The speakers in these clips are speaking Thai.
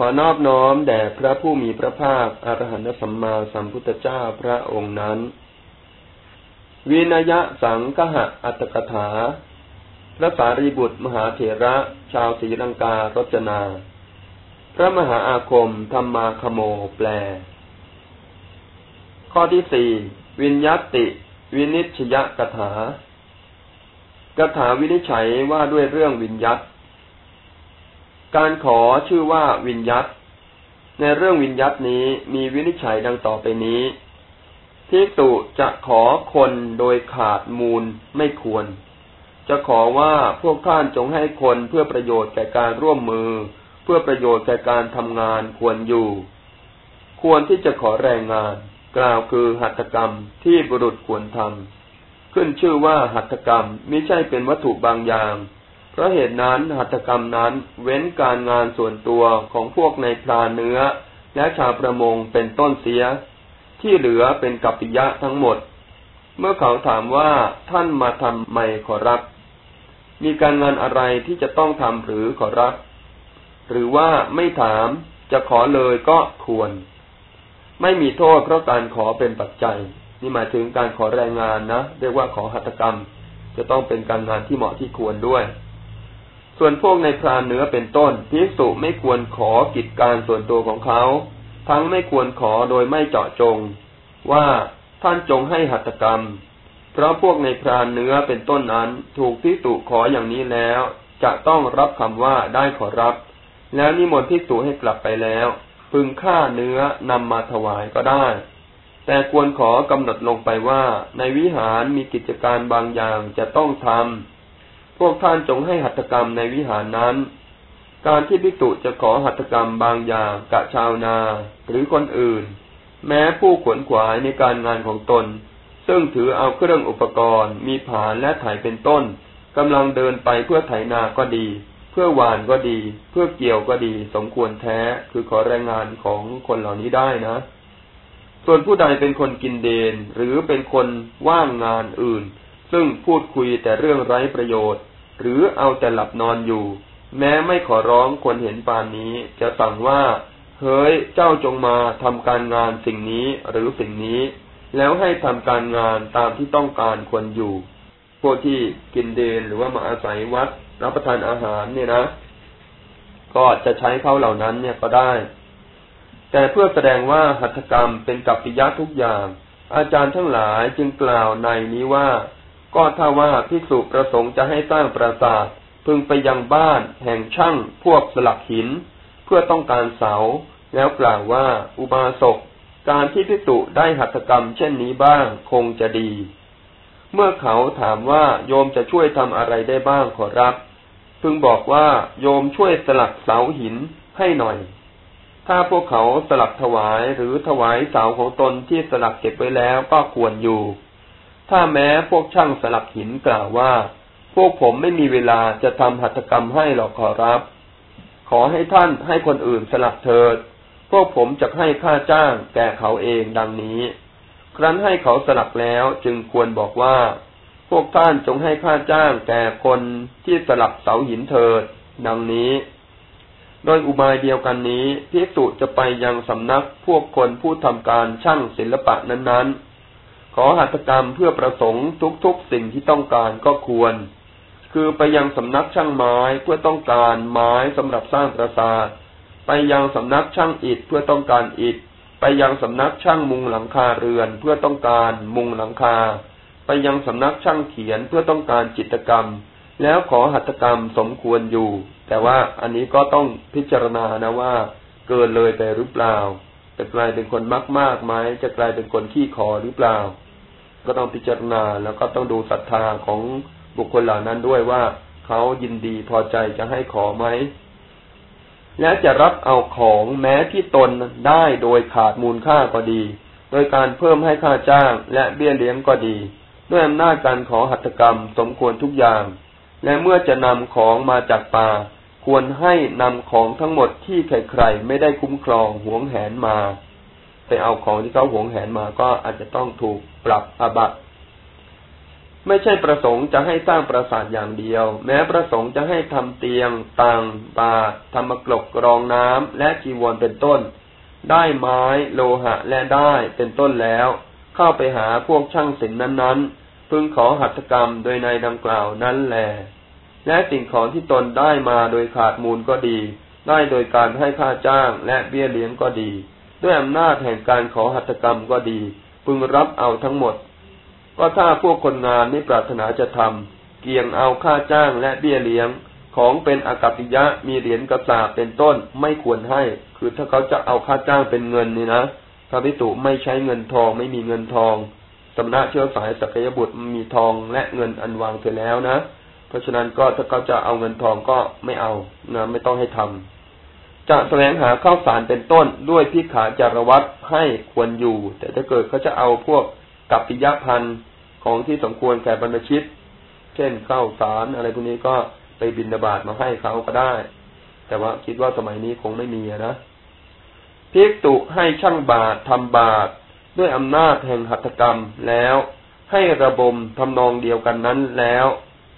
ขอนอบน้อมแด่พระผู้มีพระภาคอรหันตสัมมาสัมพุทธเจ้าพระองค์นั้น วินยะสังคหะอัตถกถา พระสารีบุตรมหาเถระชาวศรีลังการจนา พระมหาอาคมธรรมาคโมแปล ข้อที่สี่วินยัติ วินิชยกถากถาวินิจฉัยว่าด้วยเรื่องวินยัต การขอชื่อว่าวินยัตในเรื่องวินยัตนี้มีวินิจฉัยดังต่อไปนี้ทิสุจะขอคนโดยขาดมูลไม่ควร จะขอว่าพวกท่านจงให้คนเพื่อประโยชน์แก่การร่วมมือ เพื่อประโยชน์แก่การทำงานควรอยู่ ควรที่จะขอแรงงาน กล่าวคือหัตถกรรมที่บุรุษควรทำขึ้นชื่อว่าหัตถกรรมไม่ใช่เป็นวัตถุบางอย่าง ราะเหตุนั้นหัตถกรรมนั้นเว้นการงานส่วนตัวของพวกในพรานเนื้อ และชาวประมงเป็นต้นเสีย ที่เหลือเป็นกัปปิยะทั้งหมด เมื่อเขาถามว่าท่านมาทำไมขอรับ มีการงานอะไรที่จะต้องทำหรือขอรับ หรือว่าไม่ถามจะขอเลยก็ควร ไม่มีโทษเพราะการขอเป็นปัจจัย นี่หมายถึงการขอแรงงานนะเรียกว่าขอหัตถกรรม จะต้องเป็นการงานที่เหมาะที่ควรด้วย ส่วนพวกในพรานเนื้อเป็นต้นพิสุไม่ควรขอกิจการส่วนตัวของเขา ทั้งไม่ควรขอโดยไม่เจาะจง ว่าท่านจงให้หัตถกรรม เพราะพวกในพรานเนื้อเป็นต้นนั้นถูกพิสุขออย่างนี้แล้ว จะต้องรับคำว่าได้ขอรับ แล้วนิมนต์พิสุให้กลับไปแล้ว พึงฆ่าเนื้อนำมาถวายก็ได้ แต่ควรขอกำหนดลงไปว่าในวิหารมีกิจการบางอย่างจะต้องทำ พวกท่านจงให้หัตถกรรมในวิหารนั้น การที่ภิกษุจะขอหัตถกรรมบางอย่างกะชาวนา หรือคนอื่น แม้ผู้ขวนขวายในการงานของตน ซึ่งถือเอาเครื่องอุปกรณ์ มีผานและไถเป็นต้นกำลังเดินไปเพื่อไถนาก็ดี เพื่อหวานก็ดี เพื่อเกี่ยวก็ดี สมควรแท้คือขอแรงงานของคนเหล่านี้ได้นะ ส่วนผู้ใดเป็นคนกินเดน หรือเป็นคนว่างงานอื่น ซึ่งพูดคุยแต่เรื่องไร้ประโยชน์ หรือเอาแต่หลับนอนอยู่ แม้ไม่ขอร้องคนเห็นปานนี้ จะสั่งว่า เฮ้ยเจ้าจงมาทำการงานสิ่งนี้หรือสิ่งนี้ แล้วให้ทำการงานตามที่ต้องการควรอยู่ พวกที่กินเดนหรือว่ามาอาศัยวัดรับประทานอาหารเนี่ยนะก็จะใช้เขาเหล่านั้นเนี่ยก็ได้ แต่เพื่อแสดงว่าหัตถกรรมเป็นกัปปิยะทุกอย่าง อาจารย์ทั้งหลายจึงกล่าวในนี้ว่า ก็ถ้าว่าภิกษุประสงค์จะให้สร้างปราสาทพึงไปยังบ้านแห่งช่างพวกสลักหิน เพื่อต้องการเสา แล้วกล่าวว่าอุบาสกการที่ภิกษุได้หัตถกรรมเช่นนี้บ้างคงจะดี เมื่อเขาถามว่าโยมจะช่วยทำอะไรได้บ้างขอรับ พึงบอกว่าโยมช่วยสลักเสาหินให้หน่อย ถ้าพวกเขาสลักถวายหรือถวายเสาของตนที่สลักเก็บไว้แล้วก็ควรอยู่ ถ้าแม้พวกช่างสลักหินกล่าวว่า พวกผมไม่มีเวลาจะทำหัตถกรรมให้หรอกขอรับ ขอให้ท่านให้คนอื่นสลักเถิด พวกผมจะให้ค่าจ้างแก่เขาเองดังนี้ ครั้นให้เขาสลักแล้วจึงควรบอกว่า พวกท่านจงให้ค่าจ้างแก่คนที่สลักเสาหินเถิด ดังนี้โดยอุบายเดียวกันนี้พิสุจะไปยังสำนักพวกคนผู้ทำการช่างศิลปะนั้นๆ อหัตถกรรมเพื่อประสงค์ทุกๆสิ่งที่ต้องการก็ควร คือไปยังสำนักช่างไม้เพื่อต้องการไม้สำหรับสร้างปราสาท ไปยังสำนักช่างอิฐเพื่อต้องการอิฐ ไปยังสำนักช่างมุงหลังคาเรือนเพื่อต้องการมุงหลังคา ไปยังสำนักช่างเขียนเพื่อต้องการจิตกรรม แล้วขอหัตถกรรมสมควรอยู่ แต่ว่าอันนี้ก็ต้องพิจารณานะว่า เกินเลยไปหรือเปล่า จะกลายเป็นคนมากมากไหมจะกลายเป็นคนขี้ขอหรือเปล่า ก็ต้องพิจารณาแล้วก็ต้องดูศรัทธาของบุคคลเหล่านั้นด้วยว่าเขายินดีพอใจจะให้ขอไหม และจะรับเอาของแม้ที่ตนได้โดยขาดมูลค่าก็ดี โดยการเพิ่มให้ค่าจ้างและเบี้ยเลี้ยงก็ดี ด้วยอำนาจการขอหัตถกรรมสมควรทุกอย่าง และเมื่อจะนำของมาจากป่าควรให้นำของทั้งหมดที่ใครๆไม่ได้คุ้มครองหวงแหนมา ไปเอาของที่เขาหวงแหนมาก็อาจจะต้องถูกปรับอาบัตไม่ใช่ประสงค์จะให้สร้างปราสาทอย่างเดียว แม้ประสงค์จะให้ทำเตียงตังบาททำมกลกกรองน้ำและจีวรเป็นต้น ได้ไม้โลหะและได้เป็นต้นแล้ว เข้าไปหาพวกช่างศิลป์นั้นๆ พึงขอหัตถกรรมโดยในดังกล่าวนั้นแหลและสิ่งของที่ตนได้มาโดยขาดมูลก็ดี ได้โดยการให้ค่าจ้างและเบี้ยเลี้ยงก็ดี ด้วยอำนาจแห่งการขอหัตถกรรมก็ดี พึงรับเอาทั้งหมด ก็ถ้าพวกคนงานไม่ปรารถนาจะทำเกี่ยงเอาค่าจ้างและเบี้ยเลี้ยงของเป็นอากัปิยะมีเหรียญกระสาเป็นต้นไม่ควรให้ คือถ้าเขาจะเอาค่าจ้างเป็นเงินนี่นะพระพิตุไม่ใช้เงินทองไม่มีเงินทองสำนักเชื้อสายสักยบุตรมีทองและเงินอันวางเสร็จแล้วนะ เพราะฉะนั้นก็ถ้าเขาจะเอาเงินทองก็ไม่เอานะไม่ต้องให้ทำ จะแสวงหาข้าวสารเป็นต้นด้วยพิขาจารวัตให้ควรอยู่ แต่ถ้าเกิดเขาจะเอาพวกกับปิยพันธ์ของที่สมควรแก่บรรพชิต เช่นข้าวสารอะไรพวกนี้ก็ไปบินบาตมาให้เขาก็ได้ แต่ว่าคิดว่าสมัยนี้คงไม่มีนะพิกตุให้ช่างบาตรทำบาตรด้วยอำนาจแห่งหัตถกรรมแล้วให้ระบมทำนองเดียวกันนั้นแล้ว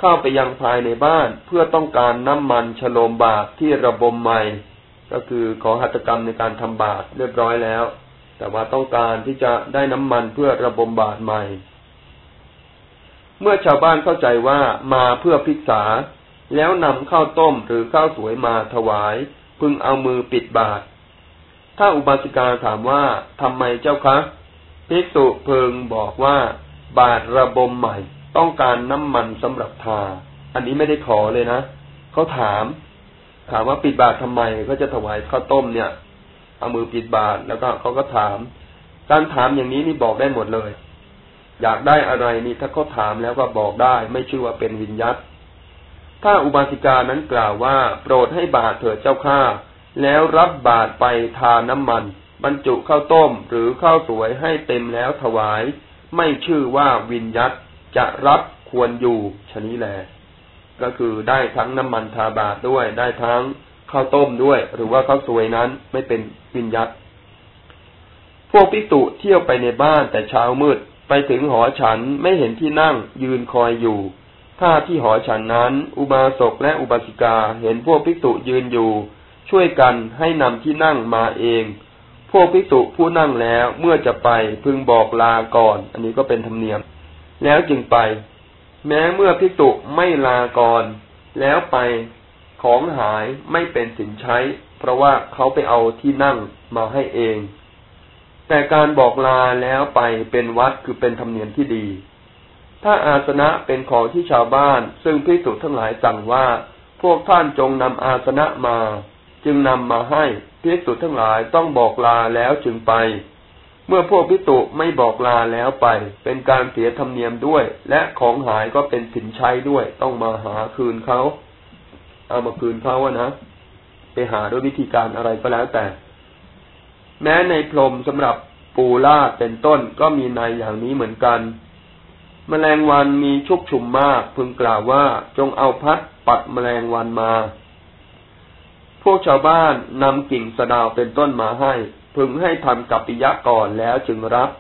เข้าไปยังภายในบ้านเพื่อต้องการน้ำมันฉโลมบาตรที่ระบมใหม่ ก็คือขอหัตถกรรมในการทำบาตรเรียบร้อยแล้ว แต่ว่าต้องการที่จะได้น้ำมันเพื่อระบมบาตรใหม่ เมื่อชาวบ้านเข้าใจว่ามาเพื่อพิกษา แล้วนำข้าวต้มหรือข้าวสวยมาถวาย พึงเอามือปิดบาทถ้าอุบาสิกาถามว่าทำไมเจ้าคะภิกษุเพิงบอกว่า บาทระบมใหม่ ต้องการน้ำมันสำหรับทา อันนี้ไม่ได้ขอเลยนะเขาถาม ถามว่าปิดบาททำไมก็จะถวายข้าวต้มเนี่ย เอามือปิดบาทแล้วก็เขาก็ถาม การถามอย่างนี้นี่บอกได้หมดเลย อยากได้อะไรนี่ถ้าเขาถามแล้วก็บอกได้ ไม่ชื่อว่าเป็นวิญญัตถ้าอุบาสิกานั้นกล่าวว่า โปรดให้บาทเถิดเจ้าข้าแล้วรับบาทไปทาน้ำมัน บรรจุข้าวต้มหรือข้าวสวยให้เต็มแล้วถวาย ไม่ชื่อว่าวิญญัตจะรับควรอยู่ชนี้แล ก็คือได้ทั้งน้ำมันทาบาทด้วย ได้ทั้งข้าวต้มด้วย หรือว่าข้าวสวยนั้นไม่เป็นวิญญัตพวกพิจุเที่ยวไปในบ้านแต่เช้ามืดไปถึงหอฉันไม่เห็นที่นั่งยืนคอยอยู่ ถ้าที่หอฉันนั้น อุบาสกและอุบาสิกาเห็นพวกภิกษุยืนอยู่ ช่วยกันให้นำที่นั่งมาเอง พวกภิกษุผู้นั่งแล้วเมื่อจะไปพึงบอกลาก่อน อันนี้ก็เป็นธรรมเนียม แล้วจึงไป แม้เมื่อภิกษุไม่ลาก่อนแล้วไปของหายไม่เป็นสินใช้ เพราะว่าเขาไปเอาที่นั่งมาให้เอง แต่การบอกลาแล้วไปเป็นวัดคือเป็นธรรมเนียมที่ดี ถ้าอาสนะเป็นของที่ชาวบ้าน ซึ่งพิสุทั้งหลายสั่งว่า พวกท่านจงนำอาสนะมา จึงนำมาให้พิสุทั้งหลายต้องบอกลาแล้วจึงไป เมื่อพวกพิสุไม่บอกลาแล้วไป เป็นการเสียธรรมเนียมด้วย และของหายก็เป็นสินใช้ด้วย ต้องมาหาคืนเขาเอามาคืนเขาอะนะไปหาด้วยวิธีการอะไรก็แล้วแต่ แม้ในพรมสำหรับปูล่าเป็นต้นก็มีในอย่างนี้เหมือนกันแมลงวันมีชุกชุมมาก พึงกล่าวว่าจงเอาพัดปัดแมลงวันมา พวกชาวบ้านนำกิ่งสะดาวเป็นต้นมาให้ พึงให้ทำกับปิยะก่อนแล้วจึงรับ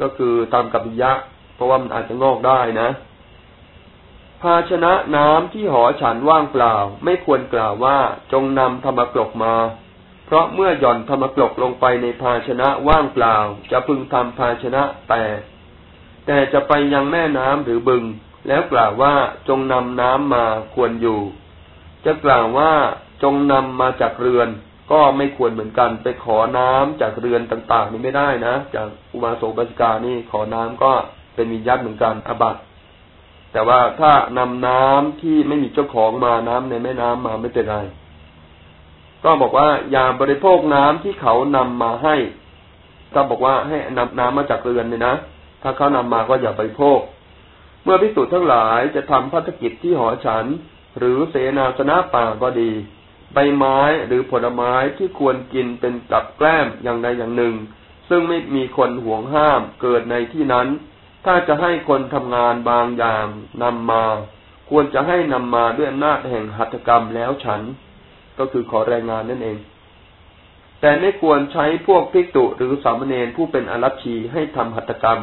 ก็คือทำกับปิยะ เพราะว่ามันอาจจะงอกได้นะ ภาชนะน้ำที่หอฉันว่างเปล่า ไม่ควรกล่าวว่าจงนำธรรมกรกมา เพราะเมื่อหย่อนธรรมกลกลงไปในภาชนะว่างเปล่า จะพึงทำภาชนะแต่ แต่จะไปยังแม่น้ำหรือบึง แล้วกล่าวว่าจงนำน้ำมาควรอยู่ จะกล่าวว่าจงนำมาจากเรือน ก็ไม่ควรเหมือนกันไปขอน้ำจากเรือนต่างๆนี่ไม่ได้นะจากอุบาสกบาสิกานี่ขอน้ำก็เป็นวิญญาตเหมือนกันอบัตแต่ว่าถ้านำน้ำที่ไม่มีเจ้าของมาน้ำในแม่น้ำมาไม่เป็นไรก็บอกว่าอย่าบริโภคน้ำที่เขานำมาให้ก็บอกว่าให้นำน้ำมาจากเรือนเลยนะถ้าเขานำมาก็อย่าบริโภค เมื่อพิสูจน์ทั้งหลายจะทำพัฒกิจที่หอฉัน หรือเสนาสนะป่าก็ดี ใบไม้หรือผลไม้ที่ควรกินเป็นกับแกล้มอย่างใดอย่างหนึ่ง ซึ่งไม่มีคนห่วงห้ามเกิดในที่นั้น ถ้าจะให้คนทำงานบางอย่างนำมา ควรจะให้นำมาด้วยอำนาจแห่งหัตถกรรมแล้วฉัน ก็คือขอแรงงานนั่นเอง แต่ไม่ควรใช้พวกภิกษุหรือสามเณรผู้เป็นอรัชีให้ทำหัตถกรรม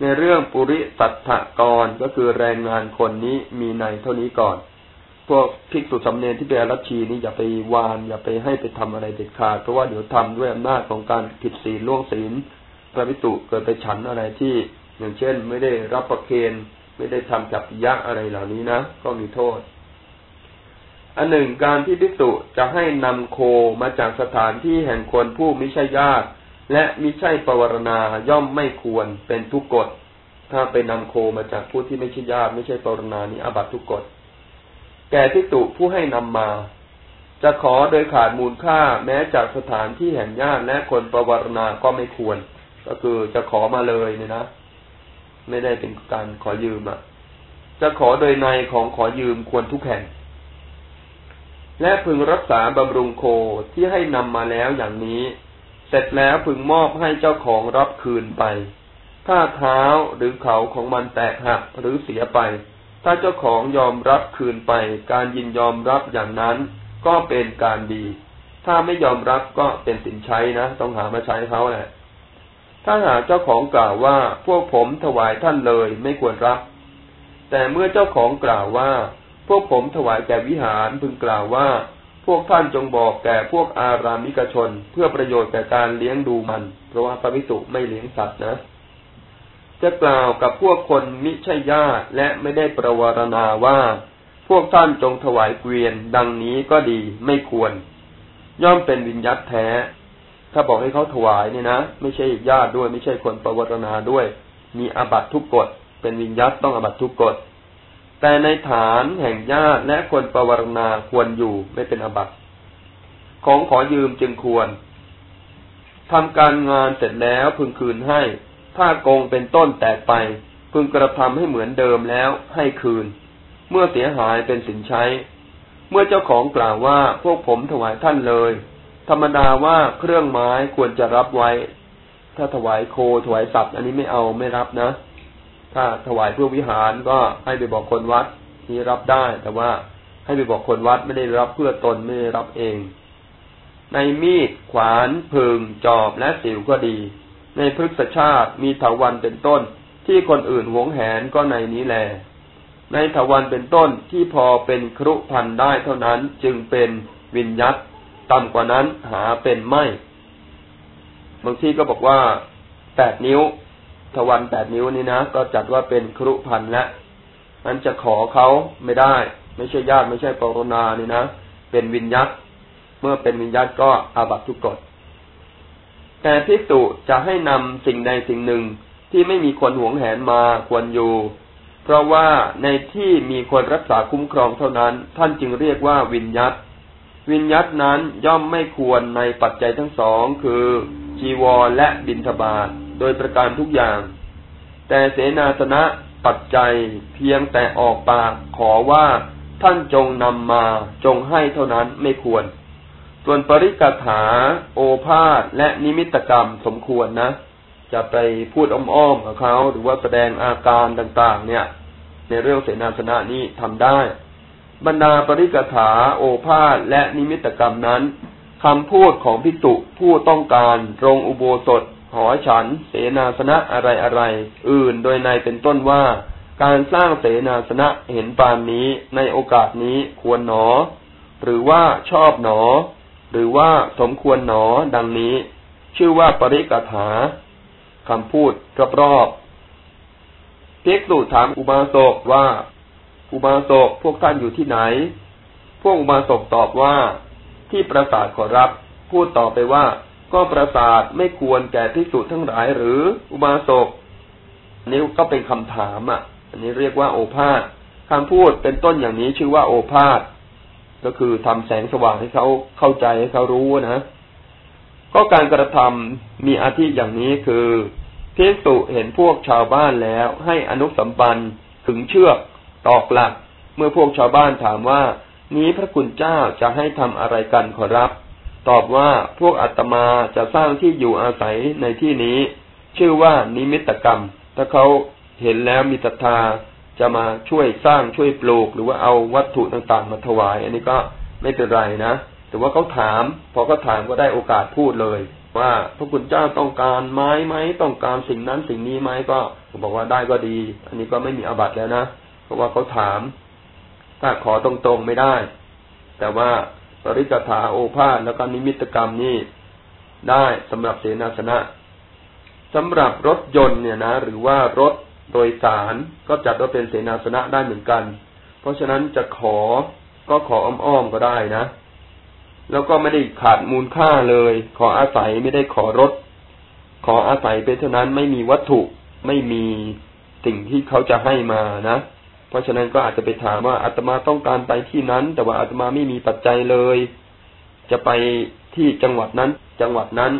ในเรื่องปุริสัตถกรก็คือแรงงานคนนี้มีในเท่านี้ก่อน พวกภิกษุสำเนียงที่เป็นอรัชีนี่อย่าไปวาน อย่าไปให้ไปทำอะไรเด็ดขาดเพราะว่าเดี๋ยวทำด้วยอำนาจของการผิดศีลล่วงศีลพระภิกษุเกิดไปฉันอะไรที่ อย่างเช่น ไม่ได้รับประเคนไม่ได้ทำจับยะอะไรเหล่านี้นะก็มีโทษ อันหนึ่งการที่ภิกษุจะให้นำโคมาจากสถานที่แห่งคนผู้ไม่ใช่ญาติ และมิใช่ปวารณาย่อมไม่ควรเป็นทุกกฎถ้าไปนำโคมาจากผู้ที่ไม่ใช่ญาติ ไม่ใช่ปวารณานี้อาบัตทุกกฎ แก่ทิตุผู้ให้นำมา จะขอโดยขาดมูลค่าแม้จากสถานที่แห่งญาติและคนประวารณาก็ไม่ควร ก็คือจะขอมาเลยเนี่ยนะ ไม่ได้เป็นการขอยืมอะ จะขอโดยในของขอยืมควรทุกแห่ง และพึงรักษาบำรุงโคที่ให้นำมาแล้วอย่างนี้ เสร็จแล้วพึงมอบให้เจ้าของรับคืนไป ถ้าเท้าหรือเขาของมันแตกหักหรือเสียไป ถ้าเจ้าของยอมรับคืนไป การยินยอมรับอย่างนั้นก็เป็นการดี ถ้าไม่ยอมรับก็เป็นสินใช้นะ ต้องหามาใช้เขาแหละ ถ้าหาเจ้าของกล่าวว่าพวกผมถวายท่านเลยไม่ควรรับ แต่เมื่อเจ้าของกล่าวว่า พวกผมถวายแก่วิหารพึงกล่าวว่า พวกท่านจงบอกแก่พวกอารามิกชน เพื่อประโยชน์แก่การเลี้ยงดูมัน เพราะว่าพระวิสุไม่เลี้ยงสัตว์นะ จะกล่าวกับพวกคนมิใช่ญาติและไม่ได้ประวารณาว่า พวกท่านจงถวายเกวียนดังนี้ก็ดีไม่ควร ย่อมเป็นวิญญัตแท้ ถ้าบอกให้เขาถวายเนี่ยนะ ไม่ใช่ญาติด้วย ไม่ใช่คนประวารณาด้วย มีอาบัตทุกกฎ เป็นวิญญัตต้องอาบัตทุกกฎ แต่ในฐานแห่งญาติและคนประวรณาควรอยู่ไม่เป็นอบัตของขอยืมจึงควรทำการงานเสร็จแล้วพึงคืนให้ ถ้าโกงเป็นต้นแตกไป พึงกระทำให้เหมือนเดิมแล้วให้คืน เมื่อเสียหายเป็นสินใช้ เมื่อเจ้าของกล่าวว่าพวกผมถวายท่านเลย ธรรมดาว่าเครื่องไม้ควรจะรับไว้ ถ้าถวายโคถวายสัตว์อันนี้ไม่เอาไม่รับนะ ถ้าถวายเพื่อวิหารก็ให้ไปบอกคนวัดนี่รับได้ แต่ว่าให้ไปบอกคนวัดไม่ได้รับเพื่อตนไม่ได้รับเอง ในมีดขวานพึงจอบและสิวก็ดี ในพฤกษชาติมีถาวันเป็นต้น ที่คนอื่นหวงแหนก็ในนี้แล ในถาวันเป็นต้นที่พอเป็นครุพันได้เท่านั้นจึงเป็นวินยัตต่ำกว่านั้นหาเป็นไม่บางที่ก็บอกว่าแปดนิ้วทวันแปดนิ้วนี้นะก็จัดว่าเป็นครุพันและมันจะขอเขาไม่ได้ ไม่ใช่ญาติไม่ใช่ปรนานี่นะ เป็นวิญญัตเมื่อเป็นวิญญัตก็อาบัตทุกกฎ แต่พิกตุจะให้นำสิ่งใดสิ่งหนึ่งที่ไม่มีคนหวงแหนมาควรอยู่ เพราะว่าในที่มีคนรักษาคุ้มครองเท่านั้น ท่านจึงเรียกว่าวิญญัตวิญญัตนั้นย่อมไม่ควรในปัจจัยทั้งสองคือจีวรและบินทบาทโดยประการทุกอย่าง แต่เสนาสนะปัจจัยเพียงแต่ออกปากขอว่าท่านจงนำมาจงให้เท่านั้นไม่ควร ส่วนปริกถา โอภาษและนิมิตกรรมสมควรนะ จะไปพูดอ้อมๆกับเขาหรือว่าแสดงอาการต่าง ๆ เนี่ย ในเรื่องเสนาสนะนี้ทำได้ บรรดาปริกถา โอภาษและนิมิตกรรมนั้นคำพูดของพิตุผู้ต้องการรงอุโบสถ หอฉัน เสนาสนะอะไรอะไรอื่นโดยในเป็นต้นว่าการสร้างเสนาสนะเห็นปานนี้ในโอกาสนี้ควรหนอ หรือว่าชอบหนอ หรือว่าสมควรหนอดังนี้ ชื่อว่าปริกถาคำพูดรอบๆเพิกษุถามอุบาสกว่า อุบาสกพวกท่านอยู่ที่ไหน พวกอุบาสกตอบว่า ที่ปราสาทขอรับ พูดต่อไปว่า ก็ประสาทไม่ควรแก่ที่สุทั้งหลายหรืออุบาสกนี้ก็เป็นคำถามอะ อันนี้เรียกว่าโอภาษคำพูดเป็นต้นอย่างนี้ชื่อว่าโอภาษ ก็คือทำแสงสว่างให้เขาเข้าใจให้เขารู้นะ ก็การกระทำมีอาทิอย่างนี้คือเพิสุเห็นพวกชาวบ้านแล้ว ให้อนุสัมปันถึงเชือกตอกหลัก เมื่อพวกชาวบ้านถามว่า นี้พระคุณเจ้าจะให้ทำอะไรกันขอรับ ตอบว่าพวกอาตมาจะสร้างที่อยู่อาศัยในที่นี้ ชื่อว่านิมิตกรรม ถ้าเขาเห็นแล้วมีศรัทธา จะมาช่วยสร้างช่วยปลูก หรือว่าเอาวัตถุต่างๆมาถวาย อันนี้ก็ไม่เป็นไรนะแต่ว่าเขาถาม พอเขาถามก็ได้โอกาสพูดเลย ว่าพระคุณเจ้าต้องการไม้ไหมต้องการสิ่งนั้นสิ่งนี้ไหมก็บอกว่าได้ก็ดี อันนี้ก็ไม่มีอาบัติแล้วนะเพราะว่าเขาถาม ถ้าขอตรงๆไม่ได้ แต่ว่าปริกถาโอภาษแล้วก็นิมิตกรรมนี่ได้สำหรับเสนาสนะสำหรับรถยนต์เนี่ยนะ หรือว่ารถ โดยสารก็จัดว่าเป็นเสนาสนะได้เหมือนกัน เพราะฉะนั้นจะขอก็ขออ้อมๆก็ได้นะ แล้วก็ไม่ได้ขาดมูลค่าเลย ขออาศัยไม่ได้ขอรถ ขออาศัยเป็นเท่านั้นไม่มีวัตถุไม่มีสิ่งที่เขาจะให้มานะ เพราะฉะนั้นก็อาจจะไปถามว่าอาตมาต้องการไปที่นั้น แต่ว่าอาตมาไม่มีปัจจัยเลย จะไปที่จังหวัดนั้น จังหวัดนั้น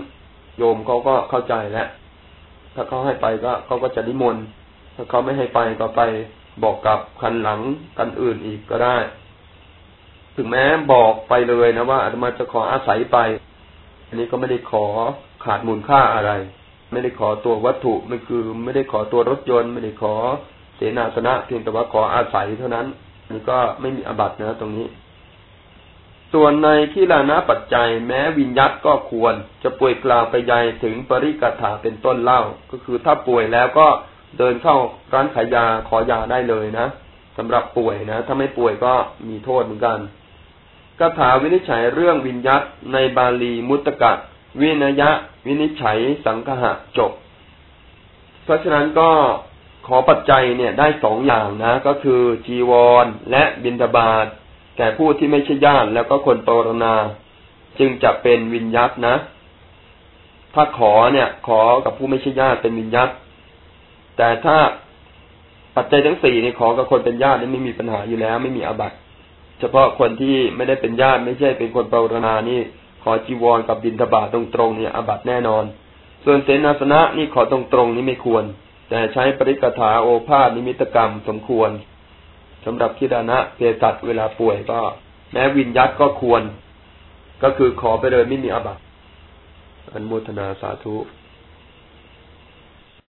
โยมเขาก็เข้าใจแล้ว ถ้าเขาให้ไปก็เขาก็จะนิมนต์ ถ้าเขาไม่ให้ไปก็ไปบอกกับคันหลังกันอื่นอีกก็ได้ ถึงแม้บอกไปเลยนะว่าอาตมาจะขออาศัยไป อันนี้ก็ไม่ได้ขอขาดมูลค่าอะไร ไม่ได้ขอตัววัตถุไม่คือ ไม่ได้ขอตัวรถยนต์ ไม่ได้ขอเสนาสนะเพียงแต่ว่าขออาศัยเท่านั้นนี่ก็ไม่มีอบัตนะตรงนี้ ส่วนในที่ลานะปัจจัย แม้วิญญัตก็ควรจะป่วยกล่าวไปใหญ่ถึงปริกถาเป็นต้นเล่า ก็คือถ้าป่วยแล้วก็ เดินเข้าร้านขายยาขอยาได้เลยนะสำหรับป่วยนะถ้าไม่ป่วยก็มีโทษเหมือนกันคาถาวินิจฉัยเรื่องวิญญัตในบาลีมุตตะวินยะ วินิจฉัยสังหะจบ เพราะฉะนั้นก็ขอปัจจัยเนี่ยได้สองอย่างนะ ก็คือจีวรและบินทบาทแก่ผู้ที่ไม่ใช่ญาติแล้วก็คนโตรนา จึงจะเป็นวิญญัตนะ ถ้าขอเนี่ย ขอกับผู้ไม่ใช่ญาติเป็นวิญญัต แต่ถ้าปัจจัยทั้งสี่นี่ขอกับคนเป็นญาตินี่ไม่มีปัญหาอยู่แล้ว ไม่มีอาบัติ เฉพาะคนที่ไม่ได้เป็นญาติไม่ใช่เป็นคนปรารนานี่ ขอจีวรกับบินทบาทตรงๆเนี่ยอาบัติแน่นอน ส่วนเสนาสนะนี่ขอตรงๆนี่ไม่ควร แต่ใช้ปริกถาโอภาษนิมิตกรรมสมควรสำหรับทิดานะเพศัตเวลาป่วยก็ แม้วินยัตก็ควร ก็คือขอไปเลยไม่มีอาบัติอันโมทนาสาธุ